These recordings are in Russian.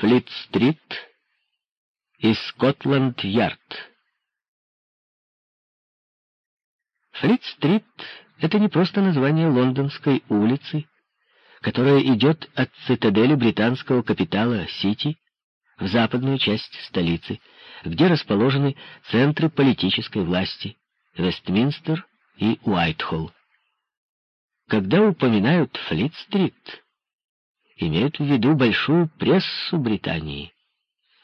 Флит-стрит и Скотланд-Ярд. Флит-стрит — это не просто название лондонской улицы, которая идет от цитадели британского капитала Сити в западную часть столицы, где расположены центры политической власти Вестминстер и Уайтхолл. Когда упоминают Флит-стрит, имеют в виду большую прессу Британии,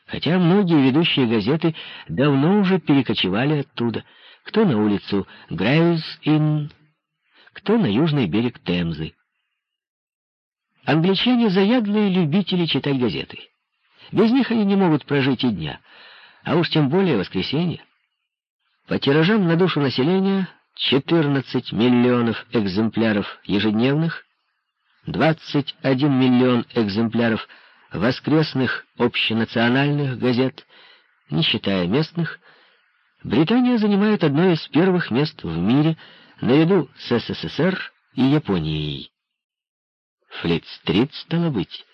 хотя многие ведущие газеты давно уже перекочевали оттуда, кто на улицу Грейвс-Инн, кто на южный берег Темзы. Англичане — заядлые любители читать газеты. Без них они не могут прожить и дня, а уж тем более воскресенья. По тиражам на душу населения 14 миллионов экземпляров ежедневных, 21 миллион экземпляров воскресных общенациональных газет, не считая местных, Британия занимает одно из первых мест в мире наряду с СССР и Японией. Флит-стрит, стало быть,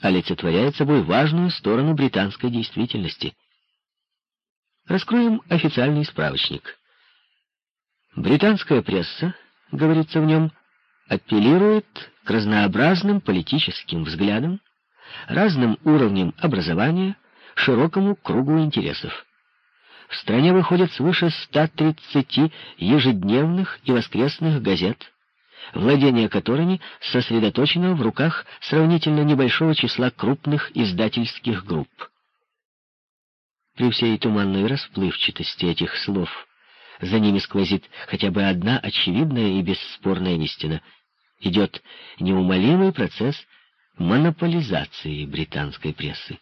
олицетворяет собой важную сторону британской действительности. Раскроем официальный справочник. Британская пресса, говорится в нем, апеллирует разнообразным политическим взглядам, разным уровням образования, широкому кругу интересов. В стране выходят свыше 130 ежедневных и воскресных газет, владение которыми сосредоточено в руках сравнительно небольшого числа крупных издательских групп. При всей туманной расплывчатости этих слов за ними сквозит хотя бы одна очевидная и бесспорная истина. Идет неумолимый процесс монополизации британской прессы.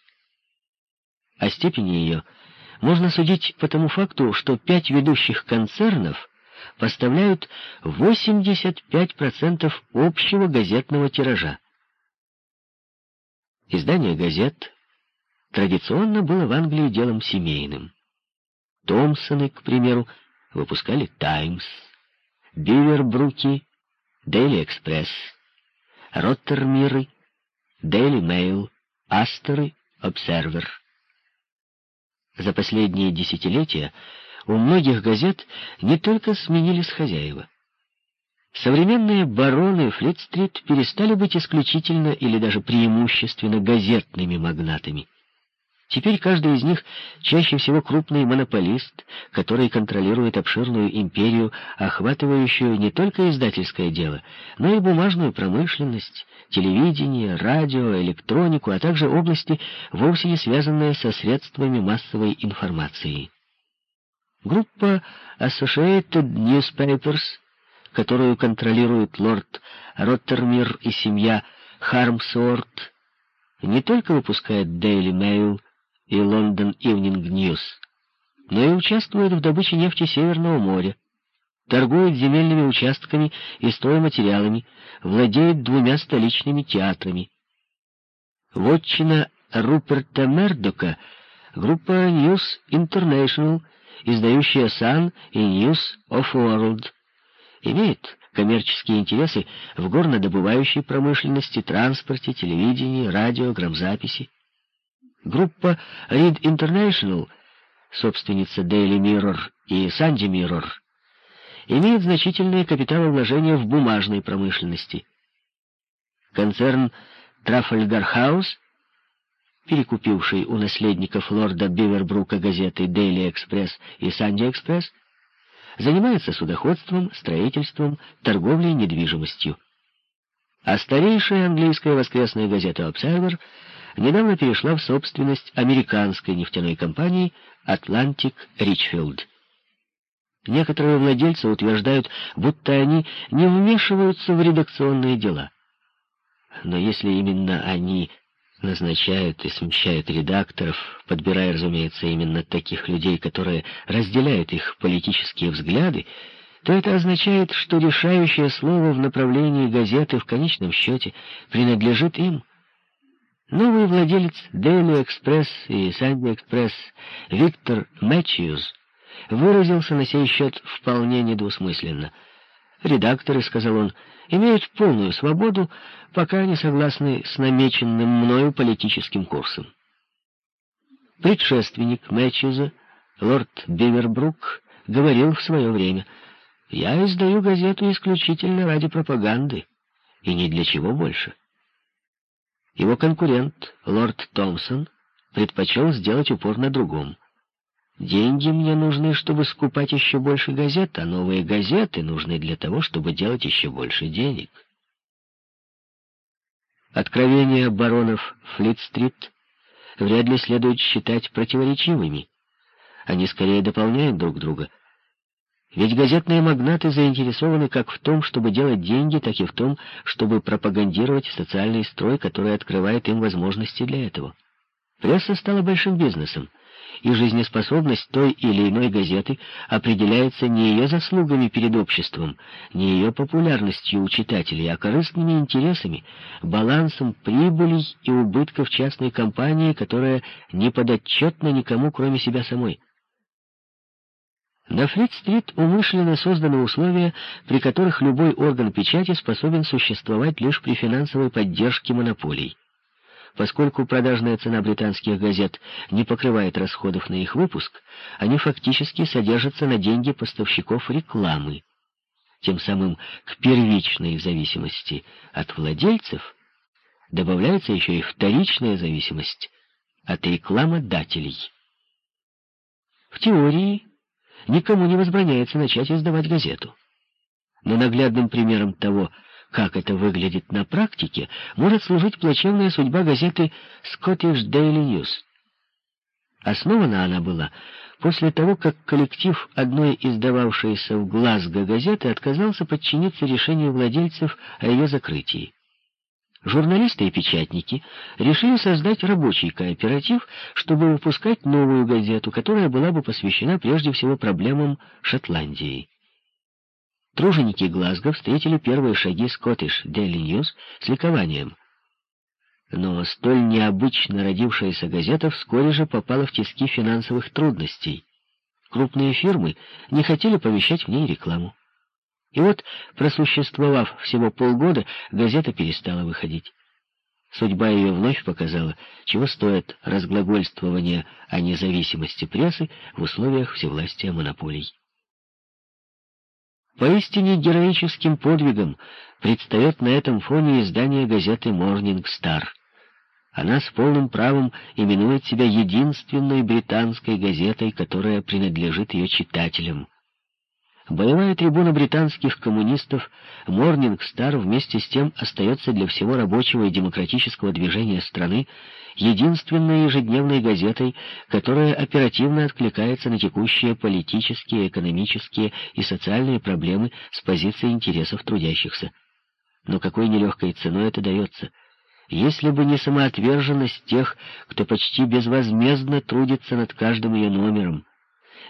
О степени ее можно судить по тому факту, что пять ведущих концернов поставляют 85% общего газетного тиража. Издание газет традиционно было в Англии делом семейным. Томпсоны, к примеру, выпускали «Таймс», Бивербруки, «Дейли Экспресс», Роттермиры, «Дейли Мейл», Астеры, «Обсервер». За последние десятилетия у многих газет не только сменились хозяева. Современные бароны Флит-стрит перестали быть исключительно или даже преимущественно газетными магнатами. Теперь каждый из них чаще всего крупный монополист, который контролирует обширную империю, охватывающую не только издательское дело, но и бумажную промышленность, телевидение, радио, электронику, а также области, вовсе не связанные со средствами массовой информации. Группа Associated Newspapers, которую контролирует лорд Роттермир и семья Хармсуорт, не только выпускает Daily Mail, и London Evening News, но и участвует в добыче нефти Северного моря, торгует земельными участками и стройматериалами, владеет двумя столичными театрами. Вотчина Руперта Мердока, группа News International, издающая Sun и News of World, имеет коммерческие интересы в горнодобывающей промышленности, транспорте, телевидении, радио, грамзаписи. Группа Read International, собственница Daily Mirror и Sunday Mirror, имеет значительные капиталовложения в бумажной промышленности. Концерн Трафальгар Хаус, перекупивший у наследников лорда Бивербрука газеты Daily Express и Sunday Express, занимается судоходством, строительством, торговлей недвижимостью. А старейшая английская воскресная газета Observer — недавно перешла в собственность американской нефтяной компании Atlantic Richfield. Некоторые владельцы утверждают, будто они не вмешиваются в редакционные дела. Но если именно они назначают и смещают редакторов, подбирая, разумеется, именно таких людей, которые разделяют их политические взгляды, то это означает, что решающее слово в направлении газеты в конечном счете принадлежит им — Новый владелец Daily Express и Sunday Express Виктор Мэтчьюз выразился на сей счет вполне недвусмысленно. Редакторы, — сказал он, — имеют полную свободу, пока они согласны с намеченным мною политическим курсом. Предшественник Мэтчеза, лорд Бивербрук, говорил в свое время, «Я издаю газету исключительно ради пропаганды, и ни для чего больше». Его конкурент, лорд Томпсон, предпочел сделать упор на другом. Деньги мне нужны, чтобы скупать еще больше газет, а новые газеты нужны для того, чтобы делать еще больше денег. Откровения баронов Флит-стрит вряд ли следует считать противоречивыми. Они скорее дополняют друг друга. Ведь газетные магнаты заинтересованы как в том, чтобы делать деньги, так и в том, чтобы пропагандировать социальный строй, который открывает им возможности для этого. Пресса стала большим бизнесом, и жизнеспособность той или иной газеты определяется не ее заслугами перед обществом, не ее популярностью у читателей, а корыстными интересами, балансом прибылей и убытков частной компании, которая не подотчетна никому, кроме себя самой. На Флит-стрит умышленно созданы условия, при которых любой орган печати способен существовать лишь при финансовой поддержке монополий. Поскольку продажная цена британских газет не покрывает расходов на их выпуск, они фактически содержатся на деньги поставщиков рекламы. Тем самым к первичной зависимости от владельцев добавляется еще и вторичная зависимость от рекламодателей. В теории никому не возбраняется начать издавать газету. Но наглядным примером того, как это выглядит на практике, может служить плачевная судьба газеты Scottish Daily News. Основана она была после того, как коллектив одной издававшейся в Глазго газеты отказался подчиниться решению владельцев о ее закрытии. Журналисты и печатники решили создать рабочий кооператив, чтобы выпускать новую газету, которая была бы посвящена прежде всего проблемам Шотландии. Труженики Глазго встретили первые шаги Scottish Daily News с ликованием. Но столь необычно родившаяся газета вскоре же попала в тиски финансовых трудностей. Крупные фирмы не хотели помещать в ней рекламу. И вот, просуществовав всего полгода, газета перестала выходить. Судьба ее вновь показала, чего стоит разглагольствование о независимости прессы в условиях всевластия монополий. Поистине героическим подвигом предстает на этом фоне издание газеты «Morning Star». Она с полным правом именует себя единственной британской газетой, которая принадлежит ее читателям. Боевая трибуна британских коммунистов «Морнинг Стар» вместе с тем остается для всего рабочего и демократического движения страны единственной ежедневной газетой, которая оперативно откликается на текущие политические, экономические и социальные проблемы с позиции интересов трудящихся. Но какой нелегкой ценой это дается? Если бы не самоотверженность тех, кто почти безвозмездно трудится над каждым ее номером,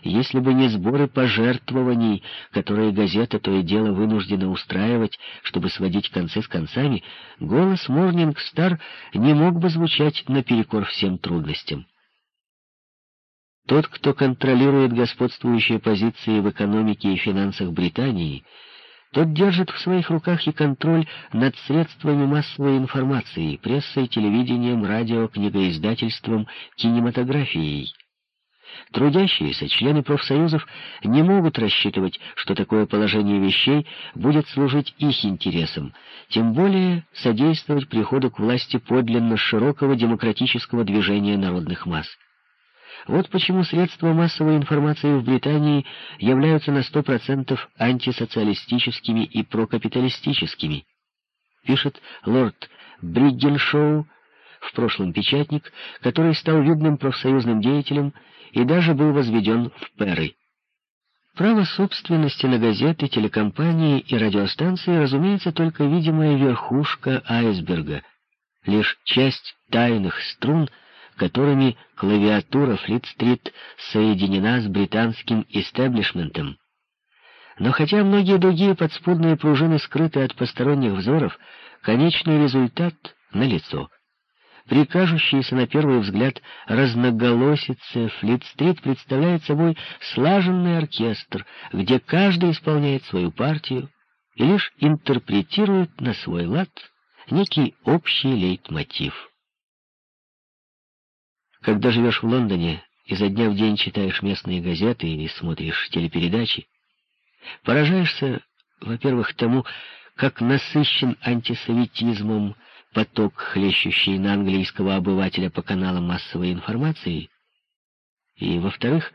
если бы не сборы пожертвований, которые газета то и дело вынуждена устраивать, чтобы сводить концы с концами, голос Морнинг Стар не мог бы звучать наперекор всем трудностям. Тот, кто контролирует господствующие позиции в экономике и финансах Британии, тот держит в своих руках и контроль над средствами массовой информации, прессой, телевидением, радио, книгоиздательством, кинематографией. Трудящиеся, члены профсоюзов, не могут рассчитывать, что такое положение вещей будет служить их интересам, тем более содействовать приходу к власти подлинно широкого демократического движения народных масс. Вот почему средства массовой информации в Британии являются на сто процентов антисоциалистическими и прокапиталистическими, пишет лорд Бриггеншоу, в прошлом печатник, который стал видным профсоюзным деятелем и даже был возведен в Перы. Право собственности на газеты, телекомпании и радиостанции, разумеется, только видимая верхушка айсберга, лишь часть тайных струн, которыми клавиатура Флит-стрит соединена с британским истеблишментом. Но хотя многие другие подспудные пружины скрыты от посторонних взоров, конечный результат налицо. При кажущейся на первый взгляд разноголосице Флит-стрит представляет собой слаженный оркестр, где каждый исполняет свою партию, и лишь интерпретируют на свой лад некий общий лейтмотив. Когда живешь в Лондоне, изо дня в день читаешь местные газеты и смотришь телепередачи, поражаешься, во-первых, тому, как насыщен антисоветизмом поток, хлещущий на английского обывателя по каналам массовой информации, и, во-вторых,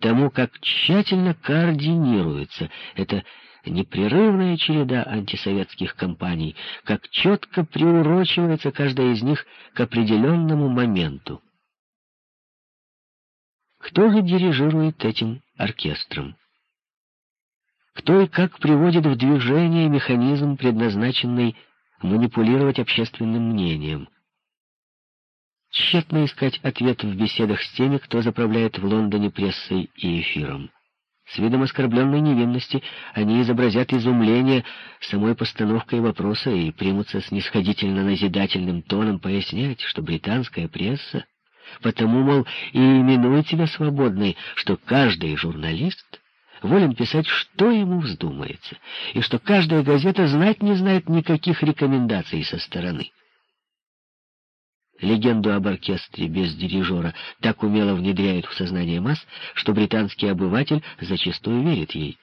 тому, как тщательно координируется эта непрерывная череда антисоветских кампаний, как четко приурочивается каждая из них к определенному моменту. Кто же дирижирует этим оркестром? Кто и как приводит в движение механизм, предназначенный манипулировать общественным мнением? Тщетно искать ответ в беседах с теми, кто заправляет в Лондоне прессой и эфиром. С видом оскорбленной невинности они изобразят изумление самой постановкой вопроса и примутся снисходительно-назидательным тоном пояснять, что британская пресса потому, мол, и именует себя свободной, что каждый журналист волен писать, что ему вздумается, и что каждая газета знать не знает никаких рекомендаций со стороны. Легенду об оркестре без дирижера так умело внедряют в сознание масс, что британский обыватель зачастую верит ей.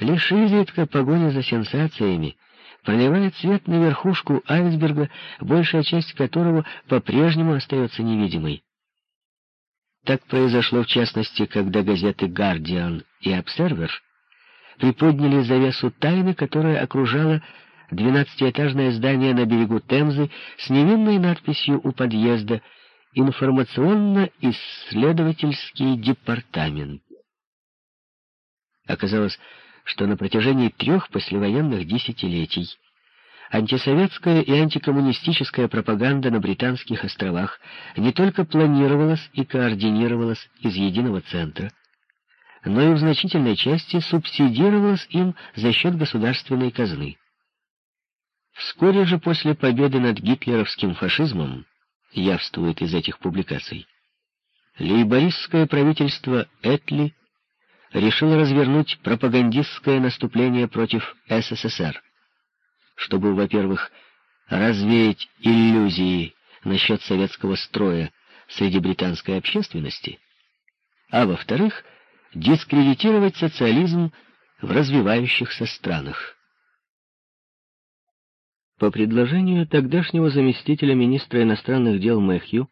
Лишь изредка погоня за сенсациями проливает свет на верхушку айсберга, большая часть которого по-прежнему остается невидимой. Так произошло в частности, когда газеты «Гардиан» и «Обсервер» приподняли завесу тайны, которая окружала двенадцатиэтажное здание на берегу Темзы с невинной надписью у подъезда «Информационно-исследовательский департамент». Оказалось, что на протяжении трех послевоенных десятилетий антисоветская и антикоммунистическая пропаганда на Британских островах не только планировалась и координировалась из единого центра, но и в значительной части субсидировалась им за счет государственной казны. Вскоре же после победы над гитлеровским фашизмом, явствует из этих публикаций, лейбористское правительство Этли решило развернуть пропагандистское наступление против СССР чтобы, во-первых, развеять иллюзии насчет советского строя среди британской общественности, а во-вторых, дискредитировать социализм в развивающихся странах. По предложению тогдашнего заместителя министра иностранных дел Мэхью,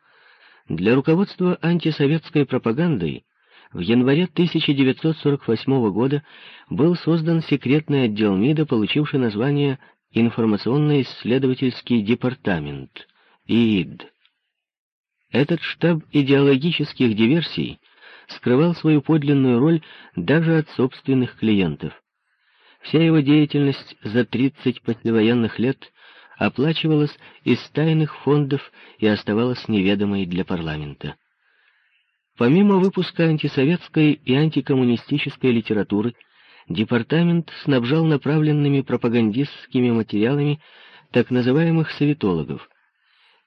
для руководства антисоветской пропагандой в январе 1948 года был создан секретный отдел МИДа, получивший название информационно-исследовательский департамент, ИИД. Этот штаб идеологических диверсий скрывал свою подлинную роль даже от собственных клиентов. Вся его деятельность за 30 послевоенных лет оплачивалась из тайных фондов и оставалась неведомой для парламента. Помимо выпуска антисоветской и антикоммунистической литературы, департамент снабжал направленными пропагандистскими материалами так называемых советологов.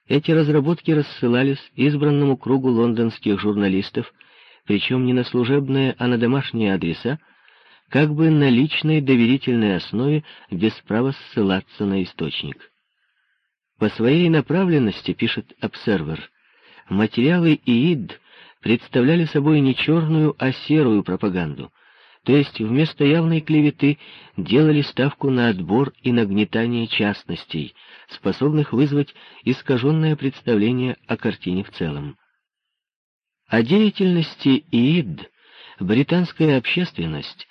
Эти разработки рассылались избранному кругу лондонских журналистов, причем не на служебные, а на домашние адреса, как бы на личной доверительной основе, без права ссылаться на источник. По своей направленности, пишет обсервер, материалы ИИД представляли собой не черную, а серую пропаганду — то есть вместо явной клеветы делали ставку на отбор и нагнетание частностей, способных вызвать искаженное представление о картине в целом. О деятельности ИИД британская общественность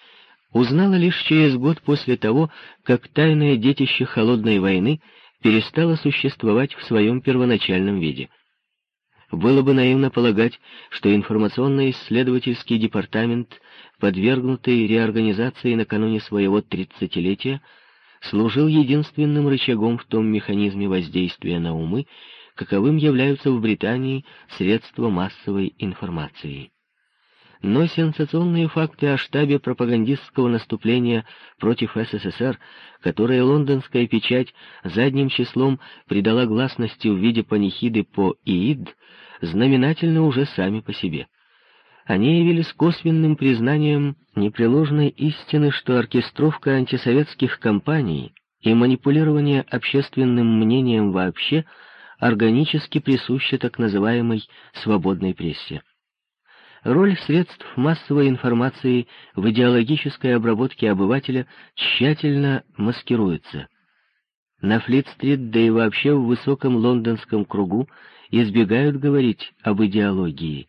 узнала лишь через год после того, как тайное детище Холодной войны перестало существовать в своем первоначальном виде — было бы наивно полагать, что информационно-исследовательский департамент, подвергнутый реорганизации накануне своего тридцатилетия, служил единственным рычагом в том механизме воздействия на умы, каковым являются в Британии средства массовой информации. Но сенсационные факты о штабе пропагандистского наступления против СССР, которые лондонская печать задним числом придала гласности в виде панихиды по ИИД, знаменательны уже сами по себе. Они явились косвенным признанием непреложной истины, что оркестровка антисоветских кампаний и манипулирование общественным мнением вообще органически присуща так называемой «свободной прессе». Роль средств массовой информации в идеологической обработке обывателя тщательно маскируется. На Флит-стрит, да и вообще в высоком лондонском кругу, избегают говорить об идеологии.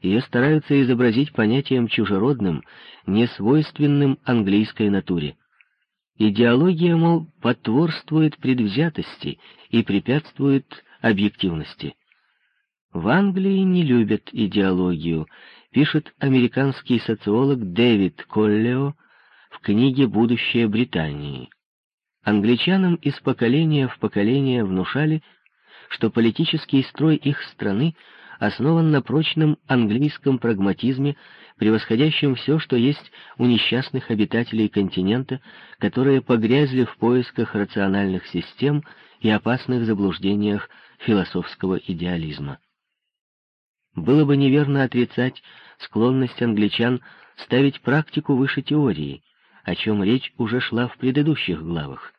Ее стараются изобразить понятием чужеродным, несвойственным английской натуре. Идеология, мол, потворствует предвзятости и препятствует объективности. В Англии не любят идеологию, пишет американский социолог Дэвид Коллео в книге «Будущее Британии». Англичанам из поколения в поколение внушали, что политический строй их страны основан на прочном английском прагматизме, превосходящем все, что есть у несчастных обитателей континента, которые погрязли в поисках рациональных систем и опасных заблуждениях философского идеализма. Было бы неверно отрицать склонность англичан ставить практику выше теории, о чем речь уже шла в предыдущих главах.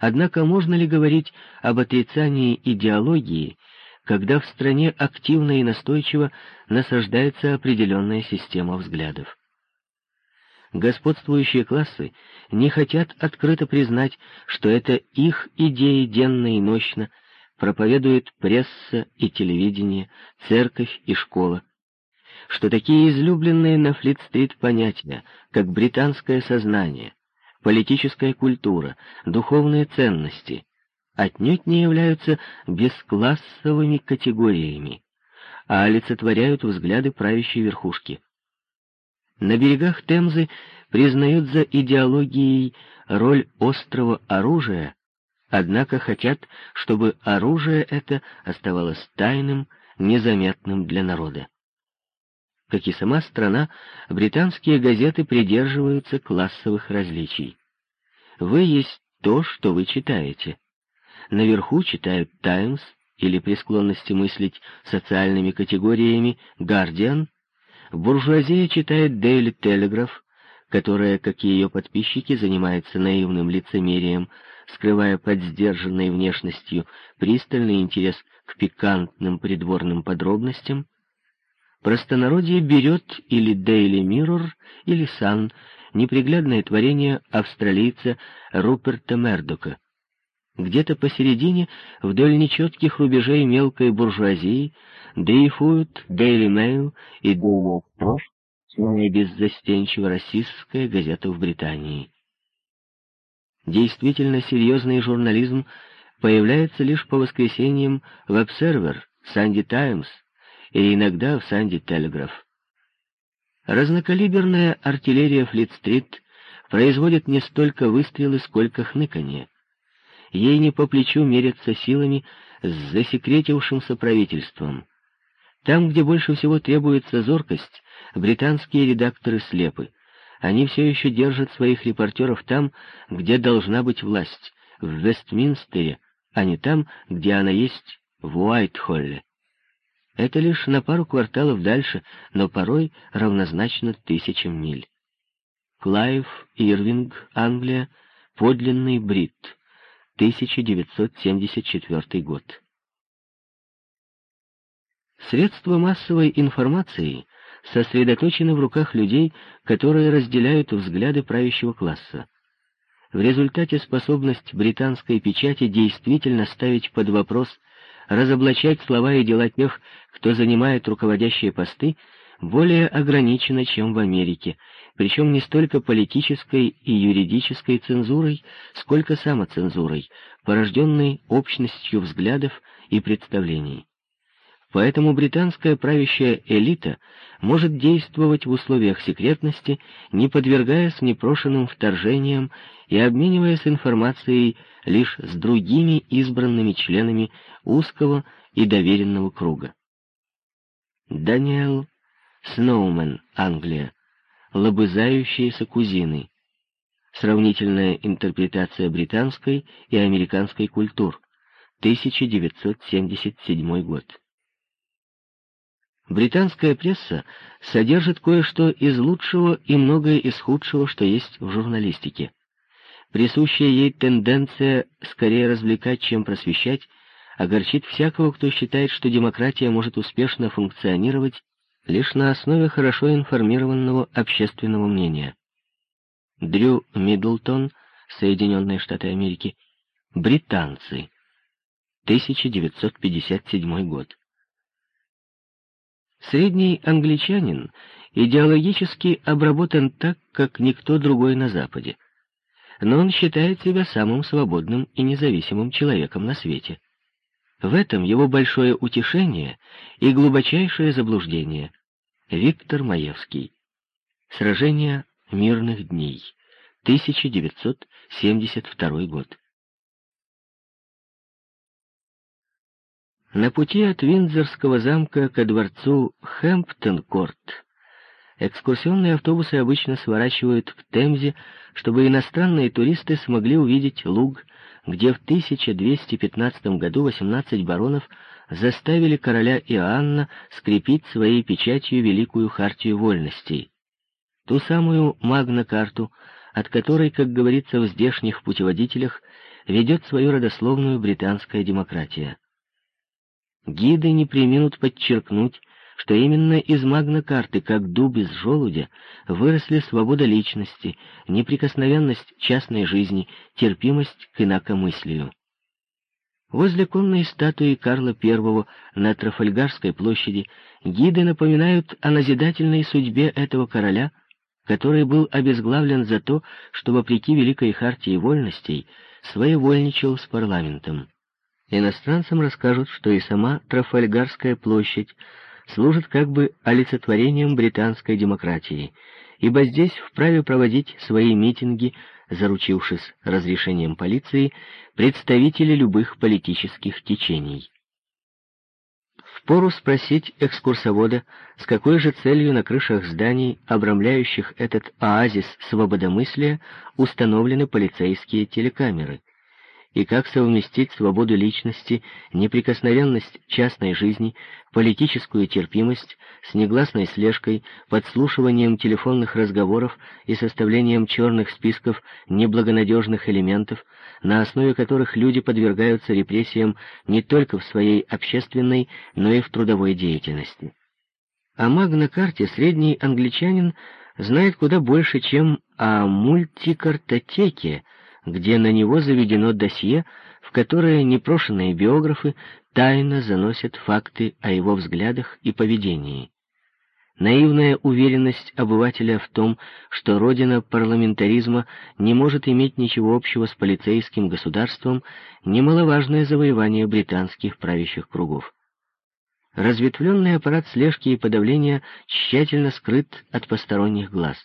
Однако можно ли говорить об отрицании идеологии, когда в стране активно и настойчиво насаждается определенная система взглядов? Господствующие классы не хотят открыто признать, что это их идеи денно и ночно – проповедует пресса и телевидение, церковь и школа, что такие излюбленные на Флит-стрит понятия, как британское сознание, политическая культура, духовные ценности, отнюдь не являются бесклассовыми категориями, а олицетворяют взгляды правящей верхушки. На берегах Темзы признают за идеологией роль острого оружия однако хотят, чтобы оружие это оставалось тайным, незаметным для народа. Как и сама страна, британские газеты придерживаются классовых различий. Вы есть то, что вы читаете. Наверху читают «Таймс» или при склонности мыслить социальными категориями «Гардиан», буржуазия читает «Дейли Телеграф», которая, как и ее подписчики, занимается наивным лицемерием, скрывая под сдержанной внешностью пристальный интерес к пикантным придворным подробностям, простонародье берет или Daily Mirror, или Sun, неприглядное творение австралийца Руперта Мердока. Где-то посередине, вдоль нечетких рубежей мелкой буржуазии, дрейфуют Daily Mail и Daily Express, самая беззастенчиво расистская газета в Британии. Действительно серьезный журнализм появляется лишь по воскресеньям в Observer, Санди Таймс и иногда в Санди Телеграф. Разнокалиберная артиллерия Флит-стрит производит не столько выстрелы, сколько хныканье. Ей не по плечу мерятся силами с засекретившимся правительством. Там, где больше всего требуется зоркость, британские редакторы слепы. Они все еще держат своих репортеров там, где должна быть власть, в Вестминстере, а не там, где она есть, в Уайтхолле. Это лишь на пару кварталов дальше, но порой равнозначно тысячам миль. Клайв Ирвинг, Англия, подлинный брит, 1974 год. Средства массовой информации сосредоточены в руках людей, которые разделяют взгляды правящего класса. В результате способность британской печати действительно ставить под вопрос, разоблачать слова и дела тех, кто занимает руководящие посты, более ограничена, чем в Америке, причем не столько политической и юридической цензурой, сколько самоцензурой, порожденной общностью взглядов и представлений. Поэтому британская правящая элита может действовать в условиях секретности, не подвергаясь непрошенным вторжениям и обмениваясь информацией лишь с другими избранными членами узкого и доверенного круга. Даниэл Сноумен, Англия. Лобызающиеся кузины. Сравнительная интерпретация британской и американской культур. 1977 год. Британская пресса содержит кое-что из лучшего и многое из худшего, что есть в журналистике. Присущая ей тенденция скорее развлекать, чем просвещать, огорчит всякого, кто считает, что демократия может успешно функционировать лишь на основе хорошо информированного общественного мнения. Дрю Миддлтон, Соединенные Штаты Америки, британцы, 1957 год. Средний англичанин идеологически обработан так, как никто другой на Западе, но он считает себя самым свободным и независимым человеком на свете. В этом его большое утешение и глубочайшее заблуждение. Виктор Маевский. Сражение мирных дней. 1972 год. На пути от Виндзорского замка ко дворцу Хэмптон-Корт экскурсионные автобусы обычно сворачивают к Темзе, чтобы иностранные туристы смогли увидеть луг, где в 1215 году 18 баронов заставили короля Иоанна скрепить своей печатью Великую Хартию Вольностей. Ту самую Магна-карту, от которой, как говорится в здешних путеводителях, ведет свою родословную британская демократия. Гиды не применут подчеркнуть, что именно из магна-карты, как дуб из желудя, выросли свобода личности, неприкосновенность частной жизни, терпимость к инакомыслию. Возле конной статуи Карла I на Трафальгарской площади гиды напоминают о назидательной судьбе этого короля, который был обезглавлен за то, что, вопреки Великой Хартии Вольностей, своевольничал с парламентом. Иностранцам расскажут, что и сама Трафальгарская площадь служит как бы олицетворением британской демократии, ибо здесь вправе проводить свои митинги, заручившись разрешением полиции, представители любых политических течений. Впору спросить экскурсовода, с какой же целью на крышах зданий, обрамляющих этот оазис свободомыслия, установлены полицейские телекамеры и как совместить свободу личности, неприкосновенность частной жизни, политическую терпимость с негласной слежкой, подслушиванием телефонных разговоров и составлением черных списков неблагонадежных элементов, на основе которых люди подвергаются репрессиям не только в своей общественной, но и в трудовой деятельности. О магна-карте средний англичанин знает куда больше, чем о мультикартотеке, где на него заведено досье, в которое непрошенные биографы тайно заносят факты о его взглядах и поведении. Наивная уверенность обывателя в том, что родина парламентаризма не может иметь ничего общего с полицейским государством, немаловажное завоевание британских правящих кругов. Разветвленный аппарат слежки и подавления тщательно скрыт от посторонних глаз.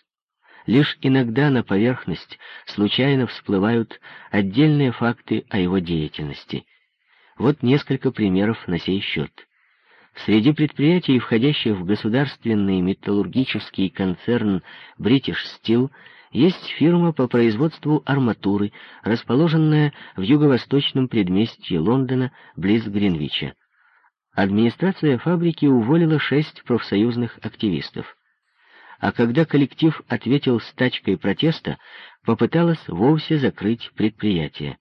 Лишь иногда на поверхность случайно всплывают отдельные факты о его деятельности. Вот несколько примеров на сей счет. Среди предприятий, входящих в государственный металлургический концерн British Steel, есть фирма по производству арматуры, расположенная в юго-восточном предместье Лондона, близ Гринвича. Администрация фабрики уволила шесть профсоюзных активистов а когда коллектив ответил стачкой протеста, попыталась вовсе закрыть предприятие.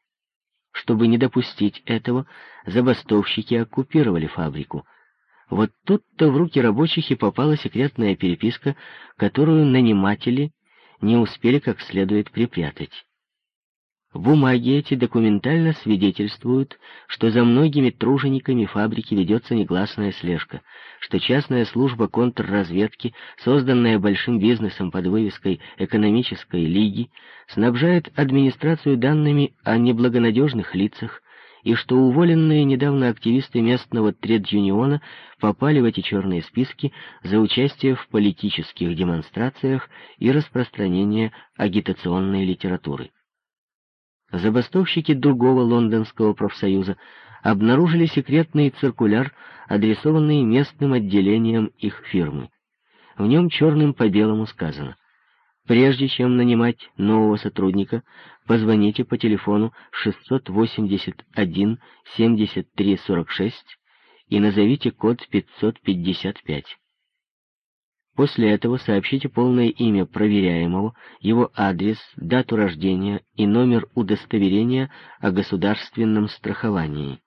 Чтобы не допустить этого, забастовщики оккупировали фабрику. Вот тут-то в руки рабочих и попала секретная переписка, которую наниматели не успели как следует припрятать. Бумаги эти документально свидетельствуют, что за многими тружениками фабрики ведется негласная слежка, что частная служба контрразведки, созданная большим бизнесом под вывеской «Экономической лиги», снабжает администрацию данными о неблагонадежных лицах, и что уволенные недавно активисты местного тред-юниона попали в эти черные списки за участие в политических демонстрациях и распространение агитационной литературы. Забастовщики другого лондонского профсоюза обнаружили секретный циркуляр, адресованный местным отделением их фирмы. В нем черным по белому сказано «Прежде чем нанимать нового сотрудника, позвоните по телефону 681-7346 и назовите код 555». После этого сообщите полное имя проверяемого, его адрес, дату рождения и номер удостоверения о государственном страховании.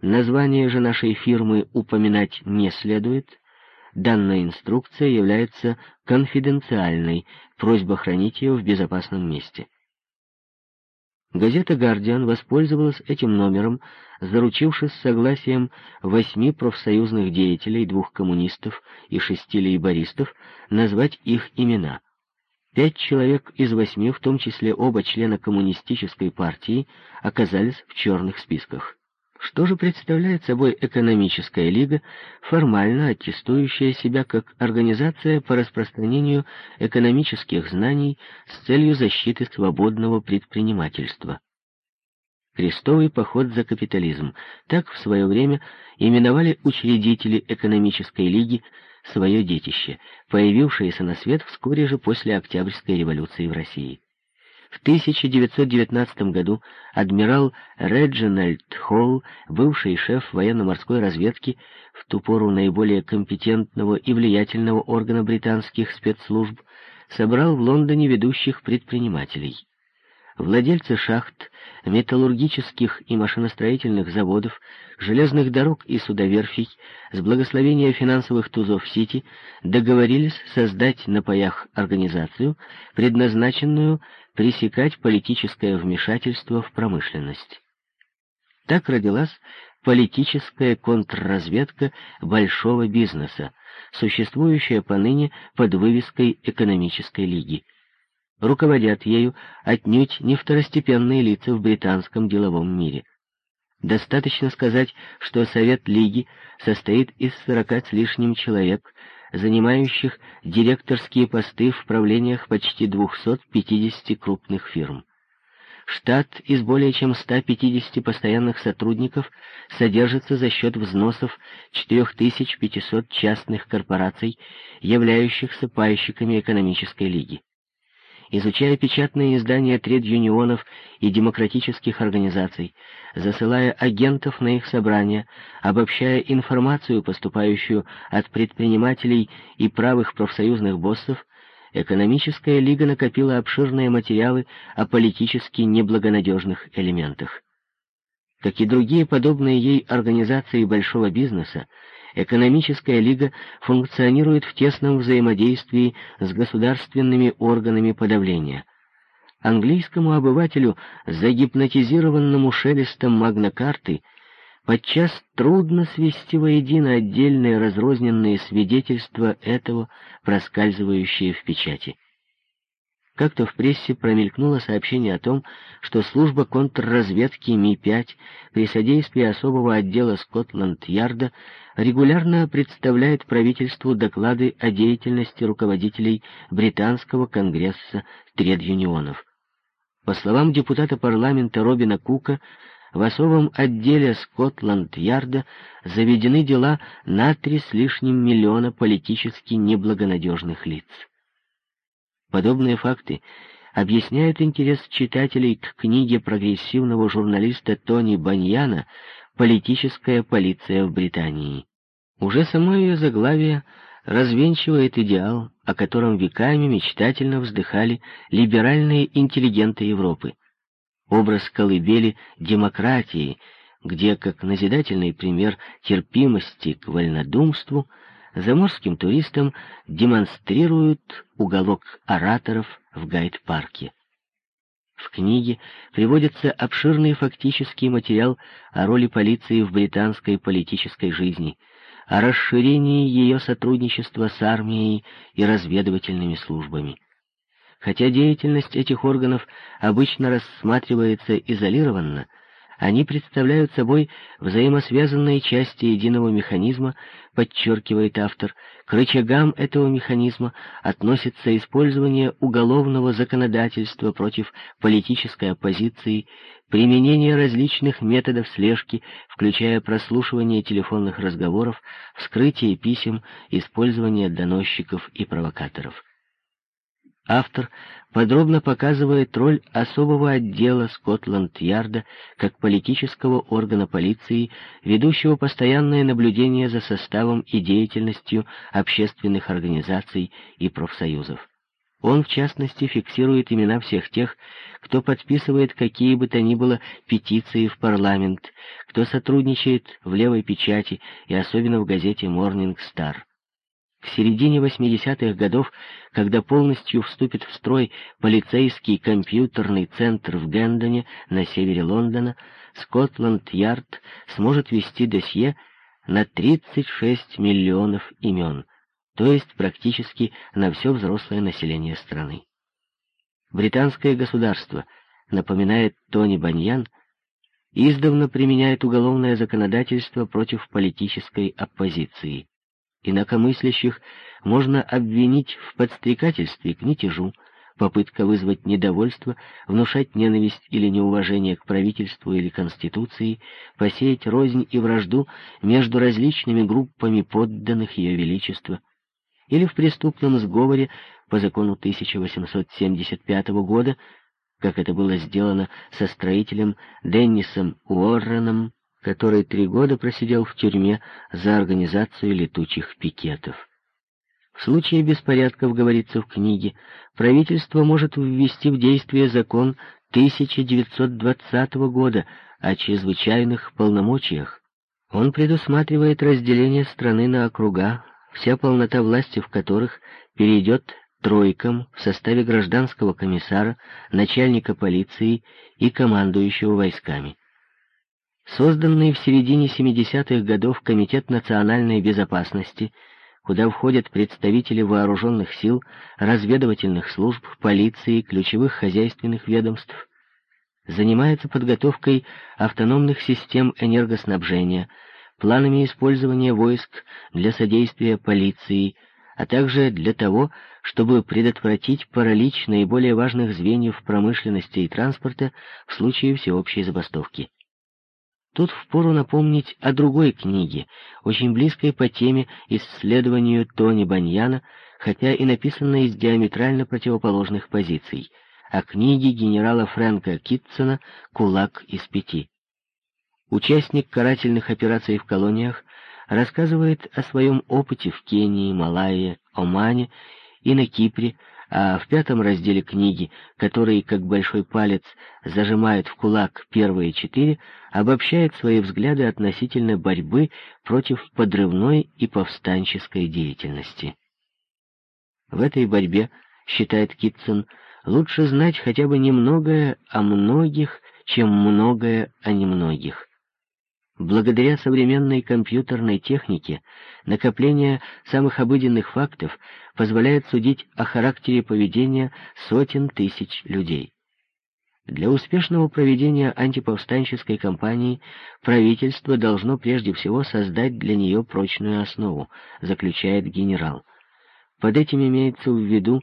Название же нашей фирмы упоминать не следует. Данная инструкция является конфиденциальной, просьба хранить ее в безопасном месте. Газета «Гардиан» воспользовалась этим номером, заручившись согласием восьми профсоюзных деятелей, двух коммунистов и шести лейбористов, назвать их имена. Пять человек из восьми, в том числе оба члена коммунистической партии, оказались в черных списках. Что же представляет собой экономическая лига, формально аттестующая себя как организация по распространению экономических знаний с целью защиты свободного предпринимательства? Крестовый поход за капитализм. Так в свое время именовали учредители экономической лиги свое детище, появившееся на свет вскоре же после Октябрьской революции в России. В 1919 году адмирал Реджинальд Холл, бывший шеф военно-морской разведки, в ту пору наиболее компетентного и влиятельного органа британских спецслужб, собрал в Лондоне ведущих предпринимателей. Владельцы шахт, металлургических и машиностроительных заводов, железных дорог и судоверфей с благословения финансовых тузов Сити договорились создать на паях организацию, предназначенную пресекать политическое вмешательство в промышленность. Так родилась политическая контрразведка большого бизнеса, существующая поныне под вывеской экономической лиги. Руководят ею отнюдь не второстепенные лица в британском деловом мире. Достаточно сказать, что Совет Лиги состоит из сорока с лишним человек, занимающих директорские посты в правлениях почти 250 крупных фирм. Штат из более чем 150 постоянных сотрудников содержится за счет взносов 4500 частных корпораций, являющихся пайщиками экономической лиги изучая печатные издания тред-юнионов и демократических организаций, засылая агентов на их собрания, обобщая информацию, поступающую от предпринимателей и правых профсоюзных боссов, экономическая лига накопила обширные материалы о политически неблагонадежных элементах. Как и другие подобные ей организации большого бизнеса, Экономическая лига функционирует в тесном взаимодействии с государственными органами подавления. Английскому обывателю, загипнотизированному шелестом магнокарты, подчас трудно свести воедино отдельные разрозненные свидетельства этого, проскальзывающие в печати. Как-то в прессе промелькнуло сообщение о том, что служба контрразведки Ми-5 при содействии особого отдела Скотланд-Ярда регулярно представляет правительству доклады о деятельности руководителей британского конгресса тред-юнионов. По словам депутата парламента Робина Кука, в особом отделе Скотланд-Ярда заведены дела на три с лишним миллиона политически неблагонадежных лиц. Подобные факты объясняют интерес читателей к книге прогрессивного журналиста Тони Баньяна «Политическая полиция в Британии». Уже само ее заглавие развенчивает идеал, о котором веками мечтательно вздыхали либеральные интеллигенты Европы. Образ колыбели демократии, где, как назидательный пример терпимости к вольнодумству, заморским туристам демонстрируют уголок ораторов в гайд-парке. В книге приводится обширный фактический материал о роли полиции в британской политической жизни, о расширении ее сотрудничества с армией и разведывательными службами. Хотя деятельность этих органов обычно рассматривается изолированно, они представляют собой взаимосвязанные части единого механизма, подчеркивает автор. К рычагам этого механизма относится использование уголовного законодательства против политической оппозиции, применение различных методов слежки, включая прослушивание телефонных разговоров, вскрытие писем, использование доносчиков и провокаторов. автор подробно показывает роль особого отдела Скотланд-Ярда как политического органа полиции, ведущего постоянное наблюдение за составом и деятельностью общественных организаций и профсоюзов. Он, в частности, фиксирует имена всех тех, кто подписывает какие бы то ни было петиции в парламент, кто сотрудничает в левой печати и особенно в газете «Morning Star». В середине 80-х годов, когда полностью вступит в строй полицейский компьютерный центр в Гендоне на севере Лондона, Скотланд-Ярд сможет вести досье на 36 миллионов имен, то есть практически на все взрослое население страны. Британское государство, напоминает Тони Баньян, издавна применяет уголовное законодательство против политической оппозиции. Инакомыслящих можно обвинить в подстрекательстве к мятежу, попытка вызвать недовольство, внушать ненависть или неуважение к правительству или Конституции, посеять рознь и вражду между различными группами подданных Ее Величества, или в преступном сговоре по закону 1875 года, как это было сделано со строителем Деннисом Уорреном, который три года просидел в тюрьме за организацию летучих пикетов. В случае беспорядков, говорится в книге, правительство может ввести в действие закон 1920 года о чрезвычайных полномочиях. Он предусматривает разделение страны на округа, вся полнота власти в которых перейдет тройкам в составе гражданского комиссара, начальника полиции и командующего войсками. Созданный в середине 70-х годов Комитет национальной безопасности, куда входят представители вооруженных сил, разведывательных служб, полиции, ключевых хозяйственных ведомств, занимается подготовкой автономных систем энергоснабжения, планами использования войск для содействия полиции, а также для того, чтобы предотвратить паралич наиболее важных звеньев промышленности и транспорта в случае всеобщей забастовки. Тут впору напомнить о другой книге, очень близкой по теме исследованию Тони Баньяна, хотя и написанной из диаметрально противоположных позиций, о книге генерала Фрэнка Китсона «Кулак из пяти». Участник карательных операций в колониях рассказывает о своем опыте в Кении, Малайе, Омане и на Кипре, а в пятом разделе книги, который, как большой палец, зажимает в кулак первые четыре, обобщает свои взгляды относительно борьбы против подрывной и повстанческой деятельности. В этой борьбе, считает Китсон, лучше знать хотя бы немногое о многих, чем многое о немногих. Благодаря современной компьютерной технике накопление самых обыденных фактов позволяет судить о характере поведения сотен тысяч людей. Для успешного проведения антиповстанческой кампании правительство должно прежде всего создать для нее прочную основу, заключает генерал. Под этим имеется в виду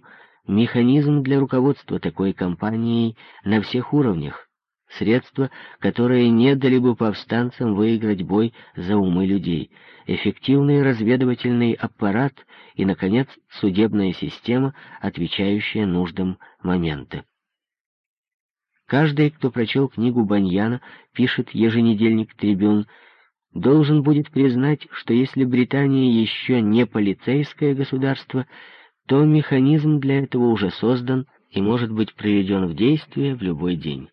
механизм для руководства такой кампанией на всех уровнях, Средства, которые не дали бы повстанцам выиграть бой за умы людей, эффективный разведывательный аппарат и, наконец, судебная система, отвечающая нуждам момента. Каждый, кто прочел книгу Баньяна, пишет еженедельник «Трибюн», должен будет признать, что если Британия еще не полицейское государство, то механизм для этого уже создан и может быть приведен в действие в любой день.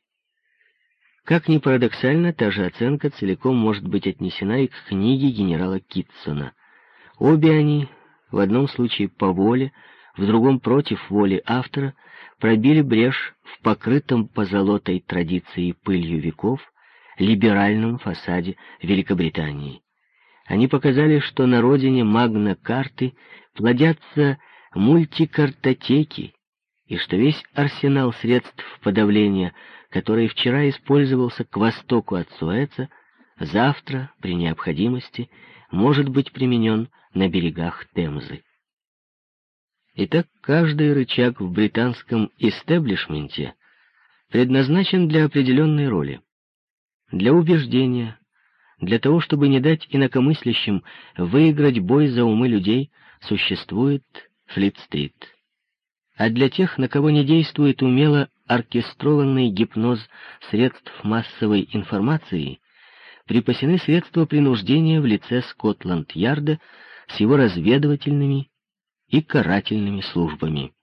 Как ни парадоксально, та же оценка целиком может быть отнесена и к книге генерала Китсона. Обе они, в одном случае по воле, в другом против воли автора, пробили брешь в покрытом позолотой традиции пылью веков либеральном фасаде Великобритании. Они показали, что на родине магна-карты плодятся мультикартотеки, и что весь арсенал средств подавления который вчера использовался к востоку от Суэца, завтра, при необходимости, может быть применен на берегах Темзы. Итак, каждый рычаг в британском истеблишменте предназначен для определенной роли. Для убеждения, для того, чтобы не дать инакомыслящим выиграть бой за умы людей, существует Флит-стрит. А для тех, на кого не действует умело оркестрованный гипноз средств массовой информации, припасены средства принуждения в лице Скотланд-Ярда с его разведывательными и карательными службами.